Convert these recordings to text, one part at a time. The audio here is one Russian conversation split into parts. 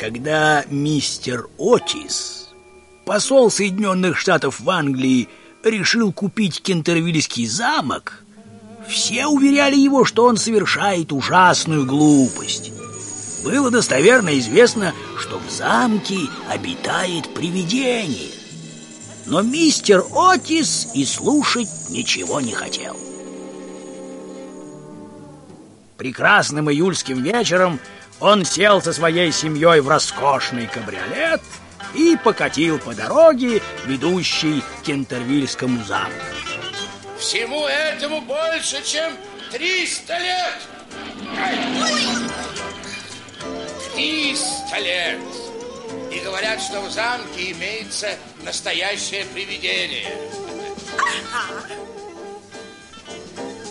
Когда мистер Отис, посол Соединенных Штатов в Англии, решил купить Кентервильский замок, все уверяли его, что он совершает ужасную глупость. Было достоверно известно, что в замке обитает привидение. Но мистер Отис и слушать ничего не хотел. Прекрасным июльским вечером он сел со своей семьей в роскошный кабриолет и покатил по дороге, ведущей к Кентервильскому замку. Всему этому больше, чем 300 лет! 300 лет! И говорят, что в замке имеется настоящее привидение.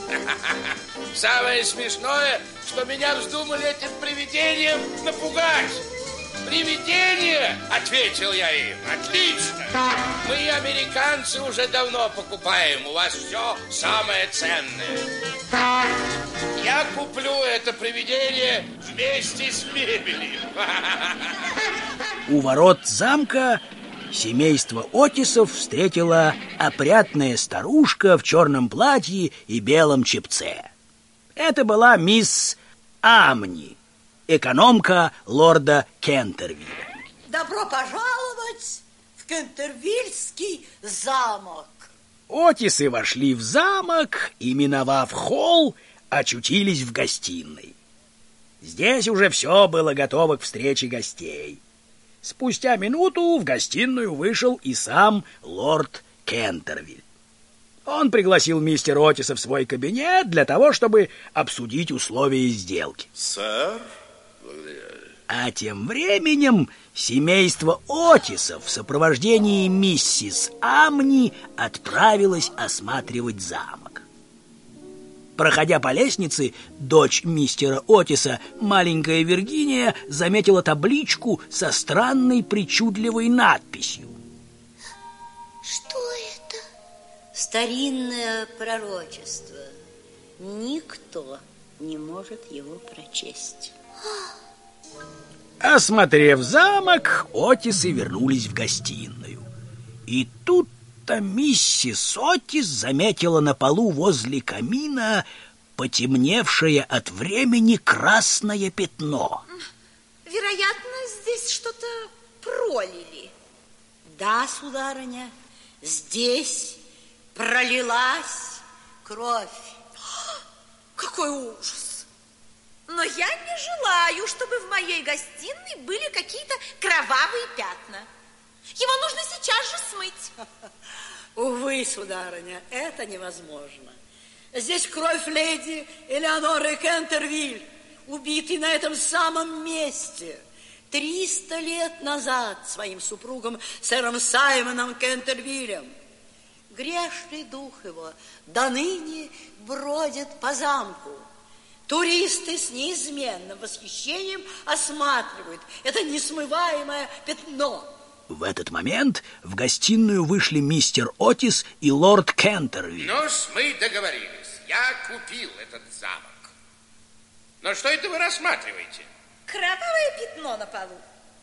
Самое смешное, что меня вздумали этим привидением напугать. Привидение, ответил я им. Отлично. Мы, американцы, уже давно покупаем. У вас все самое ценное. Я куплю это привидение вместе с мебелью. У ворот замка семейство Отисов встретила опрятная старушка в черном платье и белом чепце. Это была мисс Амни, экономка лорда Кентервилля. Добро пожаловать в Кентервильский замок. Отисы вошли в замок и, миновав холл, очутились в гостиной. Здесь уже все было готово к встрече гостей. Спустя минуту в гостиную вышел и сам лорд Кентервиль. Он пригласил мистера Отиса в свой кабинет для того, чтобы обсудить условия сделки. Сэр, А тем временем семейство Отисов в сопровождении миссис Амни отправилось осматривать замок. Проходя по лестнице, дочь мистера Отиса, маленькая Виргиния, заметила табличку со странной причудливой надписью. Что это? Старинное пророчество. Никто не может его прочесть. Осмотрев замок, Отисы вернулись в гостиную. И тут-то миссис Отис заметила на полу возле камина потемневшее от времени красное пятно. Вероятно, здесь что-то пролили. Да, сударыня, здесь пролилась кровь. Какой ужас! Но я не желаю, чтобы в моей гостиной были какие-то кровавые пятна. Его нужно сейчас же смыть. Увы, сударыня, это невозможно. Здесь кровь леди Элеоноры Кентервиль, убитой на этом самом месте. Триста лет назад своим супругом, сэром Саймоном Кентервилем. Грешный дух его до ныне бродит по замку. Туристы с неизменным восхищением осматривают это несмываемое пятно. В этот момент в гостиную вышли мистер Отис и лорд Кентервиль. ну мы договорились. Я купил этот замок. Но что это вы рассматриваете? Кровавое пятно на полу.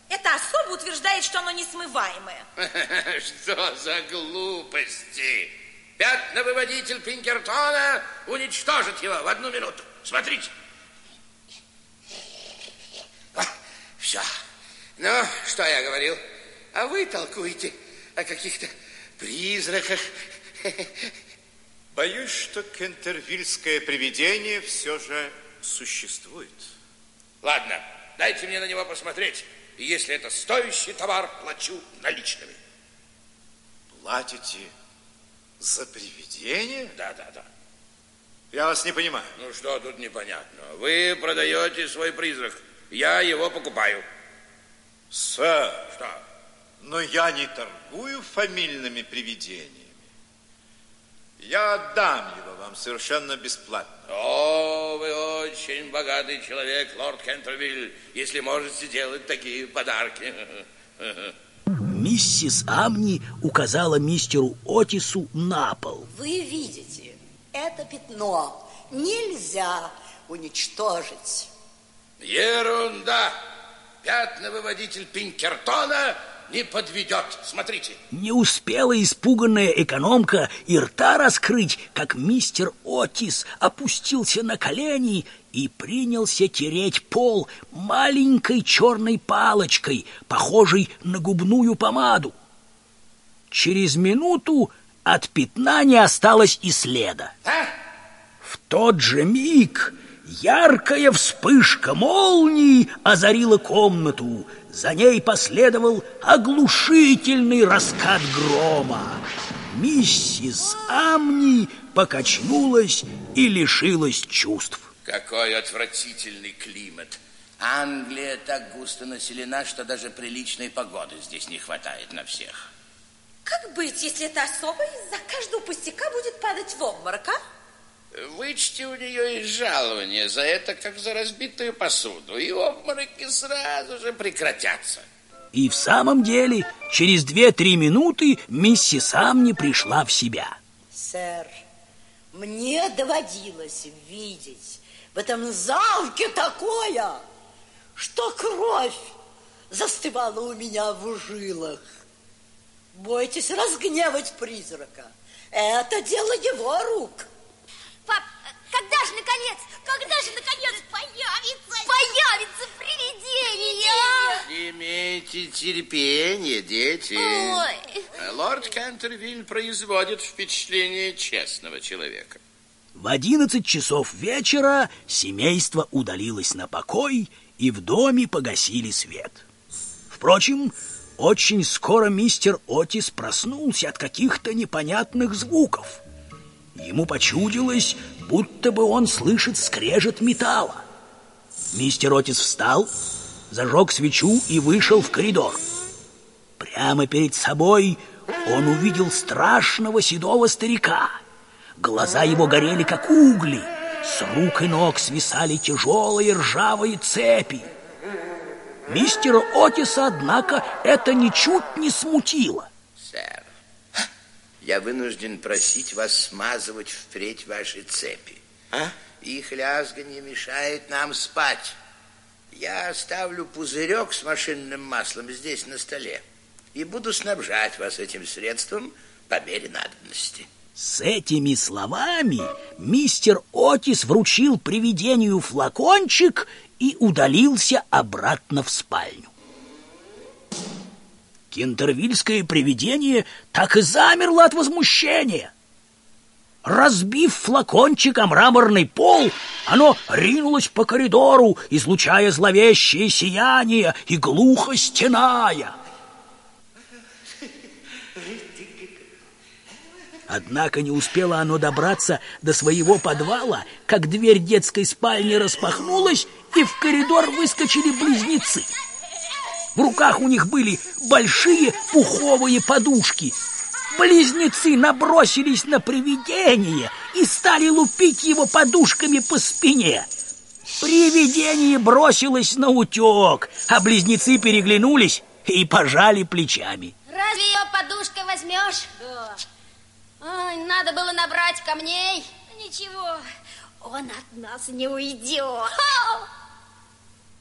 Это особо утверждает, что оно несмываемое. Что за глупости? Пятновыводитель Пинкертона уничтожит его в одну минуту. Смотрите. все. Ну, что я говорил? А вы толкуете о каких-то призраках. Боюсь, что кентервильское привидение все же существует. Ладно, дайте мне на него посмотреть. И если это стоящий товар, плачу наличными. Платите за привидение? Да, да, да. Я вас не понимаю. Ну что тут непонятно? Вы продаете свой призрак, я его покупаю. Сэр, Что? Но я не торгую фамильными привидениями. Я отдам его вам совершенно бесплатно. О, вы очень богатый человек, лорд Кентервиль, если можете делать такие подарки. Миссис Амни указала мистеру Отису на пол. Вы видите, это пятно нельзя уничтожить. Ерунда! Пятновыводитель Пинкертона не подведет. Смотрите. Не успела испуганная экономка и рта раскрыть, как мистер Отис опустился на колени и принялся тереть пол маленькой черной палочкой, похожей на губную помаду. Через минуту от пятна не осталось и следа. А? В тот же миг яркая вспышка молнии озарила комнату. За ней последовал оглушительный раскат грома. Миссис Амни покачнулась и лишилась чувств. Какой отвратительный климат. Англия так густо населена, что даже приличной погоды здесь не хватает на всех. Как быть, если эта особа из-за каждого пустяка будет падать в обморок, а? Вычти у нее из жалования за это, как за разбитую посуду, и обмороки сразу же прекратятся. И в самом деле, через две-три минуты миссис Амни пришла в себя. Сэр, мне доводилось видеть в этом замке такое, что кровь застывала у меня в жилах. Бойтесь разгневать призрака. Это дело его рук. Пап, когда же, наконец, когда же, наконец, появится, появится привидение? Имейте терпение, дети. Ой. Лорд Кентервиль производит впечатление честного человека. В одиннадцать часов вечера семейство удалилось на покой, и в доме погасили свет. Впрочем, очень скоро мистер Отис проснулся от каких-то непонятных звуков. Ему почудилось, будто бы он слышит скрежет металла. Мистер Отис встал, зажег свечу и вышел в коридор. Прямо перед собой он увидел страшного седого старика. Глаза его горели, как угли. С рук и ног свисали тяжелые ржавые цепи. Мистера Отиса, однако, это ничуть не смутило. Я вынужден просить вас смазывать впредь ваши цепи. А? Их лязганье мешает нам спать. Я оставлю пузырек с машинным маслом здесь на столе и буду снабжать вас этим средством по мере надобности. С этими словами мистер Отис вручил привидению флакончик и удалился обратно в спальню. Кентервильское привидение так и замерло от возмущения. Разбив флакончик о мраморный пол, оно ринулось по коридору, излучая зловещее сияние и глухо стеная. Однако не успело оно добраться до своего подвала, как дверь детской спальни распахнулась, и в коридор выскочили близнецы. В руках у них были большие пуховые подушки. Близнецы набросились на привидение и стали лупить его подушками по спине. Привидение бросилось на утек, а близнецы переглянулись и пожали плечами. Разве ее подушкой возьмешь? Да. Ой, надо было набрать камней. Ничего, он от нас не уйдет.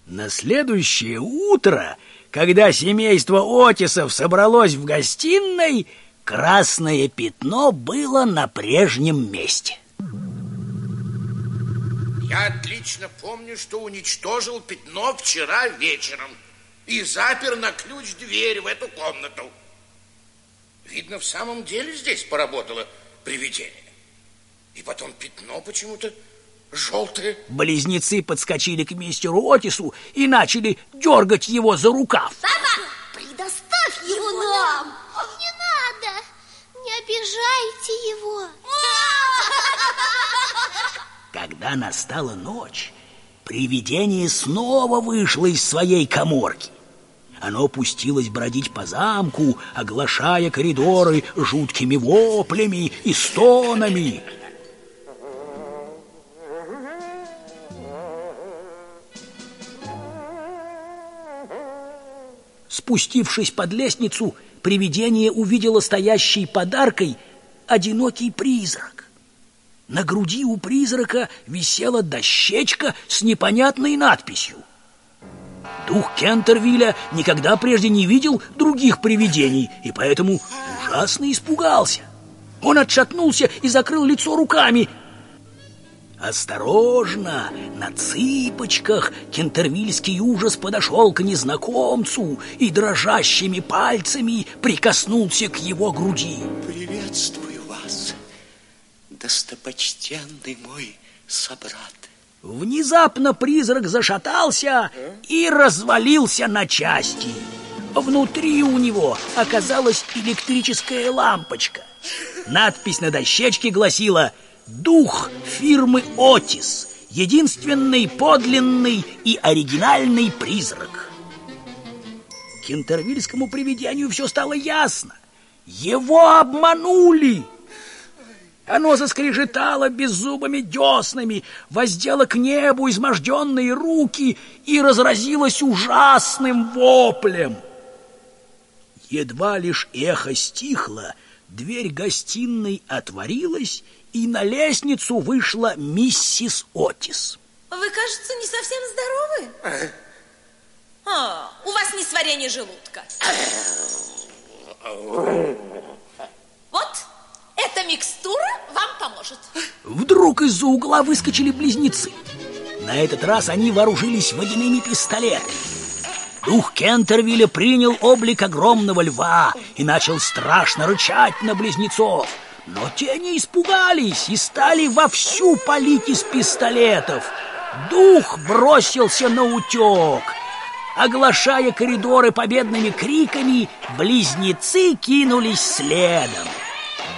На следующее утро, когда семейство Отисов собралось в гостиной, красное пятно было на прежнем месте. Я отлично помню, что уничтожил пятно вчера вечером и запер на ключ дверь в эту комнату. Видно, в самом деле здесь поработало привидение. И потом пятно почему-то желтое. Близнецы подскочили к мистеру Отису и начали дергать его за рукав. Папа, предоставь его нам. Не надо, не обижайте его. Когда настала ночь, привидение снова вышло из своей коморки. Оно пустилось бродить по замку, оглашая коридоры жуткими воплями и стонами. Спустившись под лестницу, привидение увидело стоящий подаркой одинокий призрак. На груди у призрака висела дощечка с непонятной надписью. Дух Кентервилля никогда прежде не видел других привидений и поэтому ужасно испугался. Он отшатнулся и закрыл лицо руками. Осторожно, на цыпочках кентервильский ужас подошел к незнакомцу и дрожащими пальцами прикоснулся к его груди. Приветствую вас, достопочтенный мой собрат. Внезапно призрак зашатался и развалился на части. Внутри у него оказалась электрическая лампочка. Надпись на дощечке гласила «Дух фирмы «Отис» единственный подлинный и оригинальный призрак». Кентервильскому привидению все стало ясно. Его обманули! Оно заскрежетало беззубыми деснами, воздело к небу изможденные руки и разразилось ужасным воплем. Едва лишь эхо стихло, дверь гостиной отворилась, и на лестницу вышла миссис Отис. Вы, кажется, не совсем здоровы. А, у вас несварение желудка. Вот, эта микстура вам поможет. Вдруг из-за угла выскочили близнецы. На этот раз они вооружились водяными пистолетами. Дух Кентервилля принял облик огромного льва и начал страшно рычать на близнецов. Но те не испугались и стали вовсю палить из пистолетов. Дух бросился на утек. Оглашая коридоры победными криками, близнецы кинулись следом.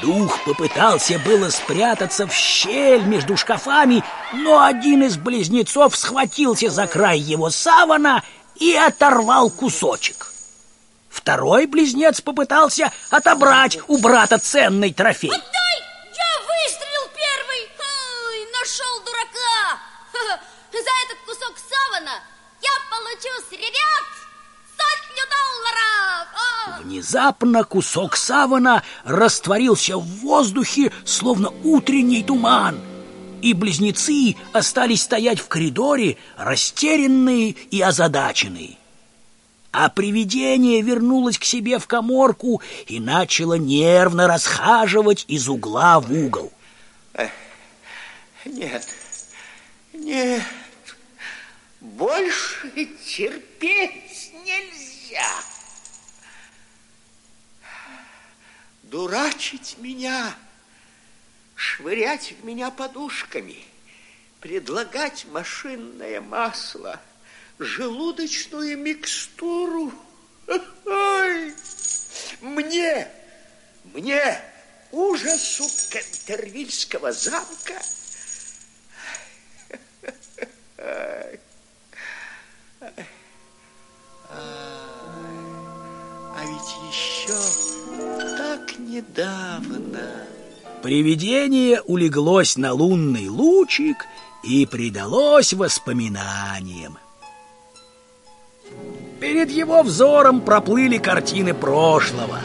Дух попытался было спрятаться в щель между шкафами, но один из близнецов схватился за край его савана и оторвал кусочек. Второй близнец попытался отобрать у брата ценный трофей. Отдай! Я выстрелил первый! Ой, нашел дурака! За этот кусок савана я получу с ребят сотню долларов! О! Внезапно кусок савана растворился в воздухе, словно утренний туман. И близнецы остались стоять в коридоре, растерянные и озадаченные. А привидение вернулось к себе в коморку и начало нервно расхаживать из угла в угол. Нет, нет, больше терпеть нельзя. Дурачить меня, швырять в меня подушками, предлагать машинное масло, желудочную микстуру. Ой, мне, мне, ужасу Кентервильского замка. А ведь еще так недавно... Привидение улеглось на лунный лучик и предалось воспоминаниям. Перед его взором проплыли картины прошлого.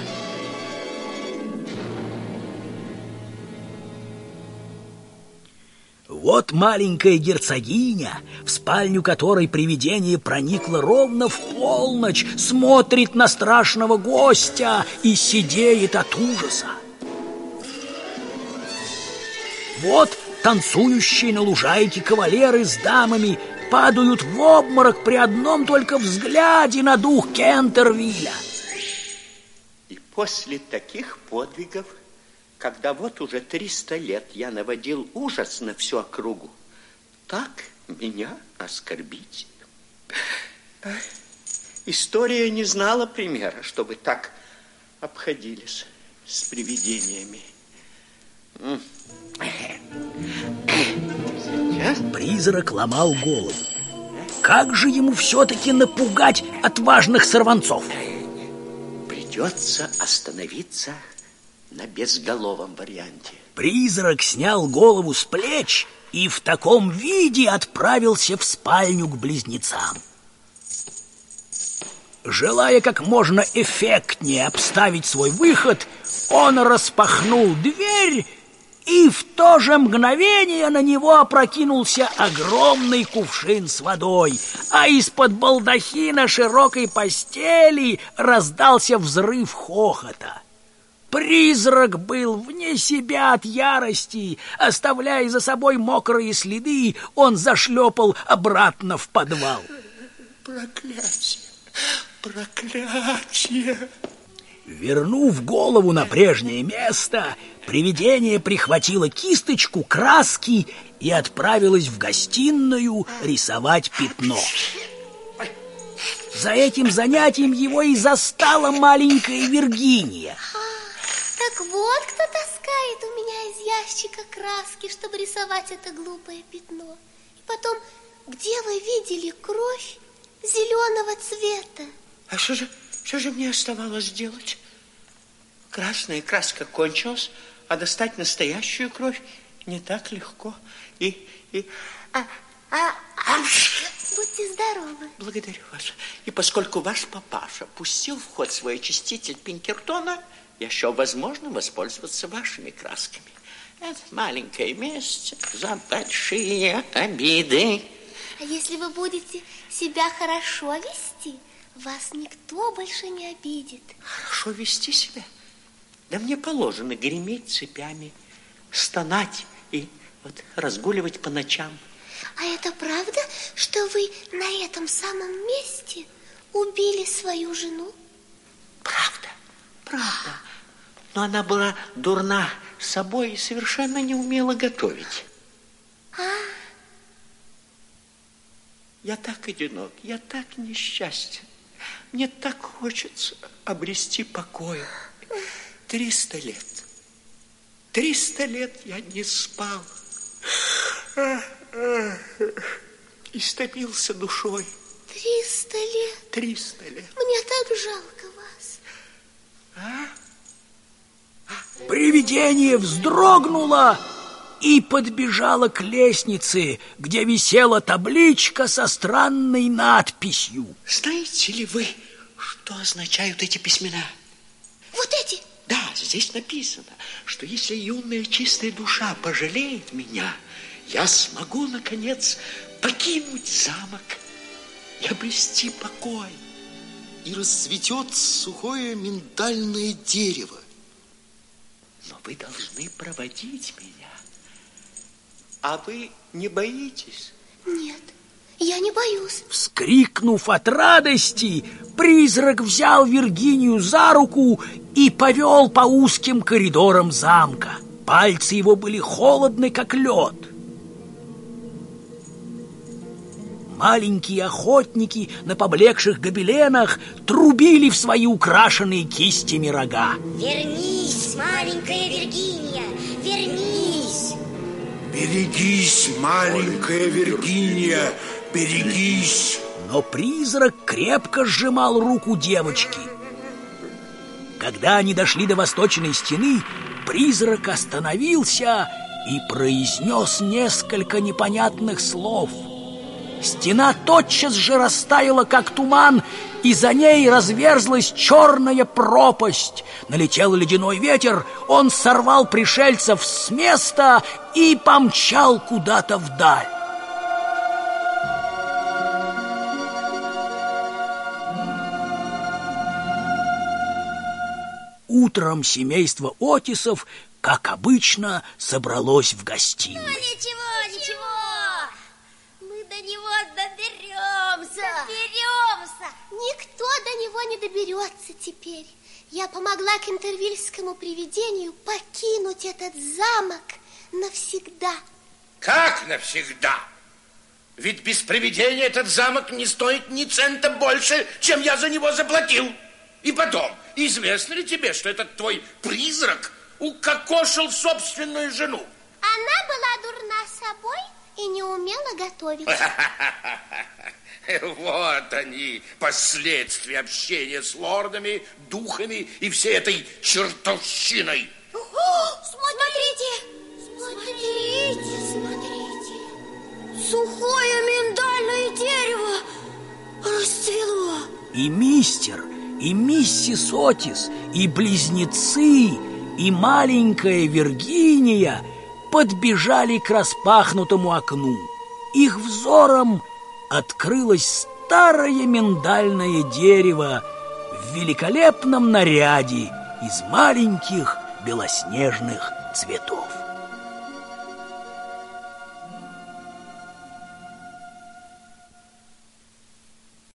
Вот маленькая герцогиня, в спальню которой привидение проникло ровно в полночь, смотрит на страшного гостя и сидеет от ужаса. Вот танцующие на лужайке кавалеры с дамами падают в обморок при одном только взгляде на дух Кентервилля. И после таких подвигов, когда вот уже 300 лет я наводил ужас на всю округу, так меня оскорбить. История не знала примера, чтобы так обходились с привидениями. Сейчас? Призрак ломал голову. Как же ему все-таки напугать отважных сорванцов? Придется остановиться на безголовом варианте. Призрак снял голову с плеч и в таком виде отправился в спальню к близнецам. Желая как можно эффектнее обставить свой выход, он распахнул дверь и в то же мгновение на него опрокинулся огромный кувшин с водой, а из-под балдахина широкой постели раздался взрыв хохота. Призрак был вне себя от ярости. Оставляя за собой мокрые следы, он зашлепал обратно в подвал. Проклятие! Проклятие! Вернув голову на прежнее место, привидение прихватило кисточку, краски и отправилось в гостиную рисовать пятно. За этим занятием его и застала маленькая Виргиния. Так вот кто таскает у меня из ящика краски, чтобы рисовать это глупое пятно. И потом, где вы видели кровь зеленого цвета? А что же, что же мне оставалось делать? Красная краска кончилась, а достать настоящую кровь не так легко. И, и... А, а, а... Будьте здоровы. Благодарю вас. И поскольку ваш папаша пустил в ход свой очиститель Пинкертона, еще возможно воспользоваться вашими красками. Это маленькое место за большие обиды. А если вы будете себя хорошо вести, вас никто больше не обидит. Хорошо вести себя? Да мне положено греметь цепями, стонать и вот разгуливать по ночам. А это правда, что вы на этом самом месте убили свою жену? Правда, правда. Но она была дурна собой и совершенно не умела готовить. А? Я так одинок, я так несчастен. Мне так хочется обрести покой. Триста лет. Триста лет я не спал. Истомился душой. Триста лет? Триста лет. Мне так жалко вас. А? Привидение вздрогнуло и подбежало к лестнице, где висела табличка со странной надписью. Знаете ли вы, что означают эти письмена? Вот эти? Да, здесь написано, что если юная чистая душа пожалеет меня, я смогу, наконец, покинуть замок и обрести покой. И расцветет сухое миндальное дерево. Но вы должны проводить меня. А вы не боитесь? Нет, я не боюсь. Вскрикнув от радости, призрак взял Виргинию за руку и повел по узким коридорам замка. Пальцы его были холодны, как лед. Маленькие охотники на поблекших гобеленах трубили в свои украшенные кистями рога. Вернись, маленькая Виргиния, вернись! Берегись, маленькая Виргиния, берегись! Но призрак крепко сжимал руку девочки. Когда они дошли до восточной стены, призрак остановился и произнес несколько непонятных слов – Стена тотчас же растаяла, как туман, и за ней разверзлась черная пропасть. Налетел ледяной ветер, он сорвал пришельцев с места и помчал куда-то вдаль. Утром семейство Отисов, как обычно, собралось в гостиной. Ну, ничего, ничего до него доберемся. Доберемся. Никто до него не доберется теперь. Я помогла кентервильскому привидению покинуть этот замок навсегда. Как навсегда? Ведь без привидения этот замок не стоит ни цента больше, чем я за него заплатил. И потом, известно ли тебе, что этот твой призрак укокошил собственную жену? Она была дурна собой и не умела готовить. Вот они, последствия общения с лордами, духами и всей этой чертовщиной. Смотрите! Смотрите, смотрите! Сухое миндальное дерево расцвело. И мистер, и миссис Отис, и близнецы, и маленькая Виргиния – подбежали к распахнутому окну. Их взором открылось старое миндальное дерево в великолепном наряде из маленьких белоснежных цветов.